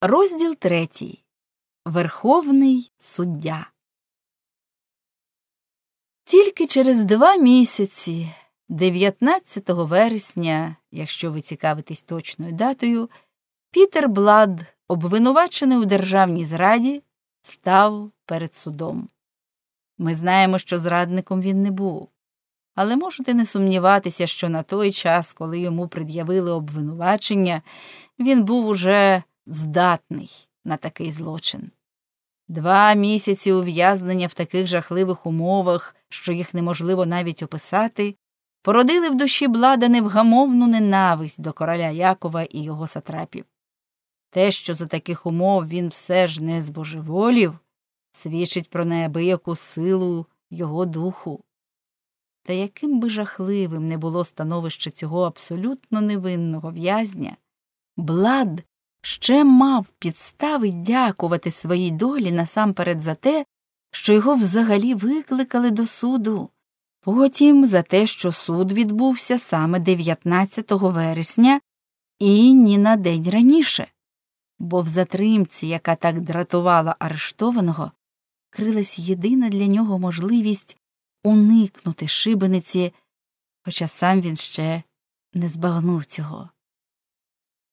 Розділ третій. Верховний суддя. Тільки через два місяці, 19 вересня, якщо ви цікавитесь точною датою, Пітер Блад, обвинувачений у державній зраді, став перед судом. Ми знаємо, що зрадником він не був, але можете не сумніватися, що на той час, коли йому пред'явили обвинувачення, він був уже здатний на такий злочин. Два місяці ув'язнення в таких жахливих умовах, що їх неможливо навіть описати, породили в душі блада невгамовну ненависть до короля Якова і його сатрапів. Те, що за таких умов він все ж не збожеволів, свідчить про неабияку силу його духу. Та яким би жахливим не було становище цього абсолютно невинного в'язня, блад ще мав підстави дякувати своїй долі насамперед за те, що його взагалі викликали до суду, потім за те, що суд відбувся саме 19 вересня і ні на день раніше, бо в затримці, яка так дратувала арештованого, крилась єдина для нього можливість уникнути шибениці, хоча сам він ще не збагнув цього.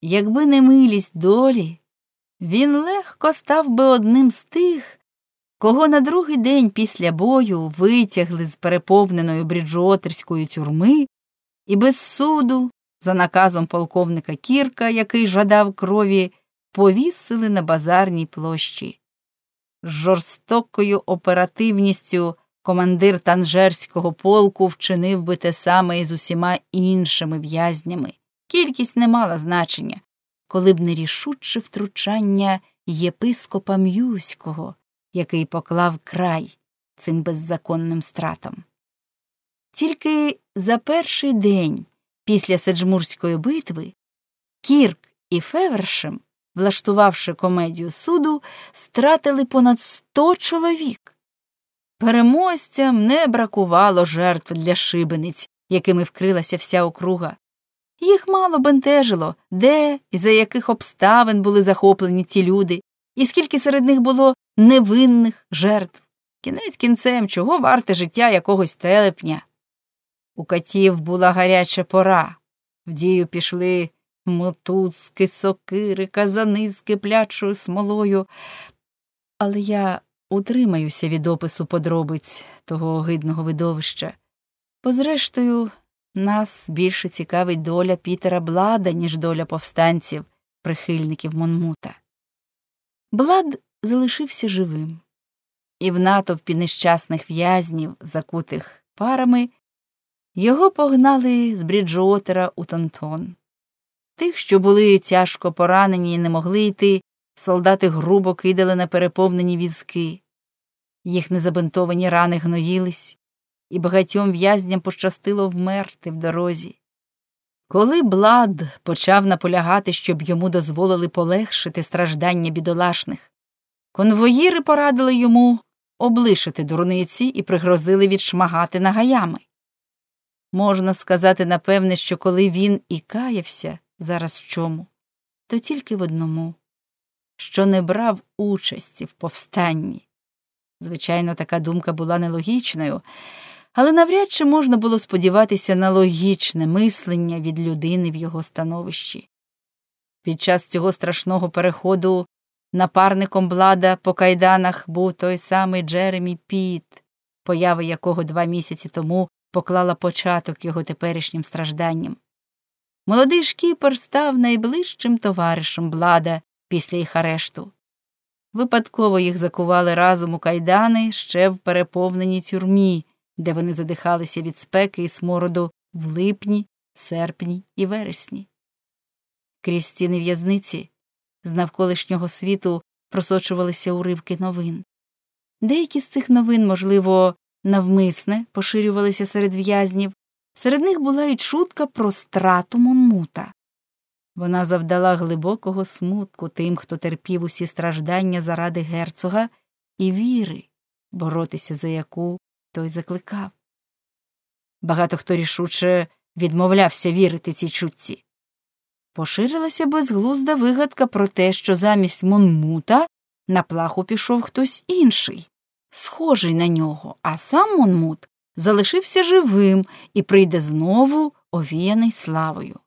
Якби не милість долі, він легко став би одним з тих, кого на другий день після бою витягли з переповненої бріджуотерської тюрми і без суду, за наказом полковника Кірка, який жадав крові, повісили на базарній площі. З жорстокою оперативністю командир танжерського полку вчинив би те саме і з усіма іншими в'язнями. Кількість не мала значення, коли б не рішуче втручання єпископа М'юського, який поклав край цим беззаконним стратам. Тільки за перший день після Седжмурської битви Кірк і Февершем, влаштувавши комедію суду, стратили понад сто чоловік. Переможцям не бракувало жертв для шибениць, якими вкрилася вся округа. Їх мало бентежило, де і за яких обставин були захоплені ті люди, і скільки серед них було невинних жертв. Кінець кінцем, чого варте життя якогось телепня. У катів була гаряча пора. В дію пішли мотузки, сокири, казани з киплячою смолою. Але я утримаюся від опису подробиць того огидного видовища, бо, зрештою, нас більше цікавить доля Пітера Блада, ніж доля повстанців, прихильників Монмута. Блад залишився живим, і в натовпі нещасних в'язнів, закутих парами, його погнали з Бріджуотера у Тонтон. Тих, що були тяжко поранені і не могли йти, солдати грубо кидали на переповнені візки. Їх незабинтовані рани гноїлись, і багатьом в'язням пощастило вмерти в дорозі. Коли Блад почав наполягати, щоб йому дозволили полегшити страждання бідолашних, конвоїри порадили йому облишити дурниці і пригрозили відшмагати нагаями. Можна сказати, напевне, що коли він і каявся зараз в чому, то тільки в одному, що не брав участі в повстанні. Звичайно, така думка була нелогічною, але навряд чи можна було сподіватися на логічне мислення від людини в його становищі. Під час цього страшного переходу напарником блада по кайданах був той самий Джеремі Піт, поява якого два місяці тому поклала початок його теперішнім стражданням. Молодий шкіпер став найближчим товаришем блада після їх арешту. Випадково їх закували разом у кайдани ще в переповненій тюрмі, де вони задихалися від спеки і смороду в липні, серпні і вересні. Крізь стіни в'язниці з навколишнього світу просочувалися уривки новин. Деякі з цих новин, можливо, навмисне поширювалися серед в'язнів, серед них була й чутка про страту Монмута. Вона завдала глибокого смутку тим, хто терпів усі страждання заради герцога і віри, боротися за яку той закликав. Багато хто рішуче відмовлявся вірити цій чутці. поширилася безглузда вигадка про те, що замість Монмута на плаху пішов хтось інший, схожий на нього, а сам Монмут залишився живим і прийде знову овіяний славою.